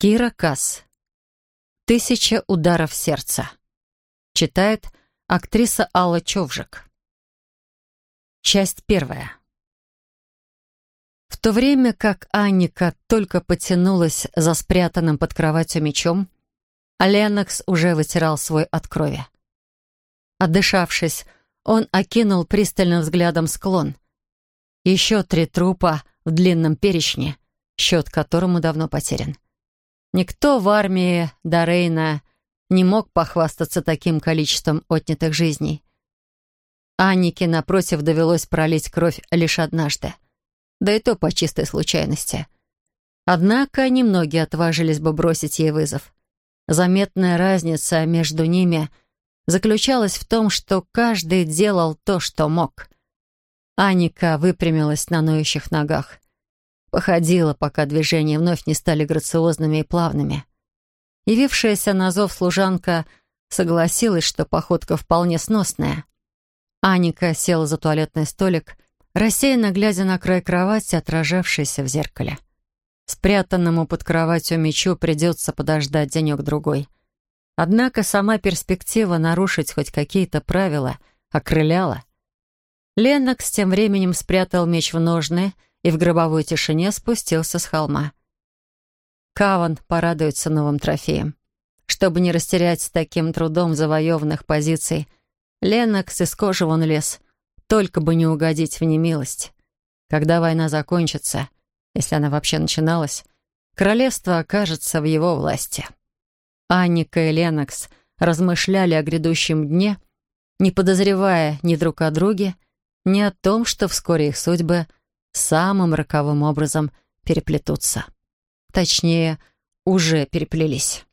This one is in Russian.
Кира Касс. «Тысяча ударов сердца». Читает актриса Алла Човжик. Часть первая. В то время как Анника только потянулась за спрятанным под кроватью мечом, Ленокс уже вытирал свой от крови. Отдышавшись, он окинул пристальным взглядом склон. Еще три трупа в длинном перечне, счет которому давно потерян. Никто в армии Дорейна не мог похвастаться таким количеством отнятых жизней. Аннике, напротив, довелось пролить кровь лишь однажды. Да и то по чистой случайности. Однако немногие отважились бы бросить ей вызов. Заметная разница между ними заключалась в том, что каждый делал то, что мог. Аника выпрямилась на ноющих ногах. Походила, пока движения вновь не стали грациозными и плавными. Явившаяся на зов служанка согласилась, что походка вполне сносная. Аника села за туалетный столик, рассеянно глядя на край кровати, отражавшейся в зеркале. Спрятанному под кроватью мечу придется подождать денек-другой. Однако сама перспектива нарушить хоть какие-то правила окрыляла. Леннокс тем временем спрятал меч в ножны — и в гробовой тишине спустился с холма. Каван порадуется новым трофеем. Чтобы не растерять с таким трудом завоеванных позиций, Ленокс из кожи вон лез, только бы не угодить в немилость. Когда война закончится, если она вообще начиналась, королевство окажется в его власти. Анника и Ленокс размышляли о грядущем дне, не подозревая ни друг о друге, ни о том, что вскоре их судьбы — самым роковым образом переплетутся. Точнее, уже переплелись.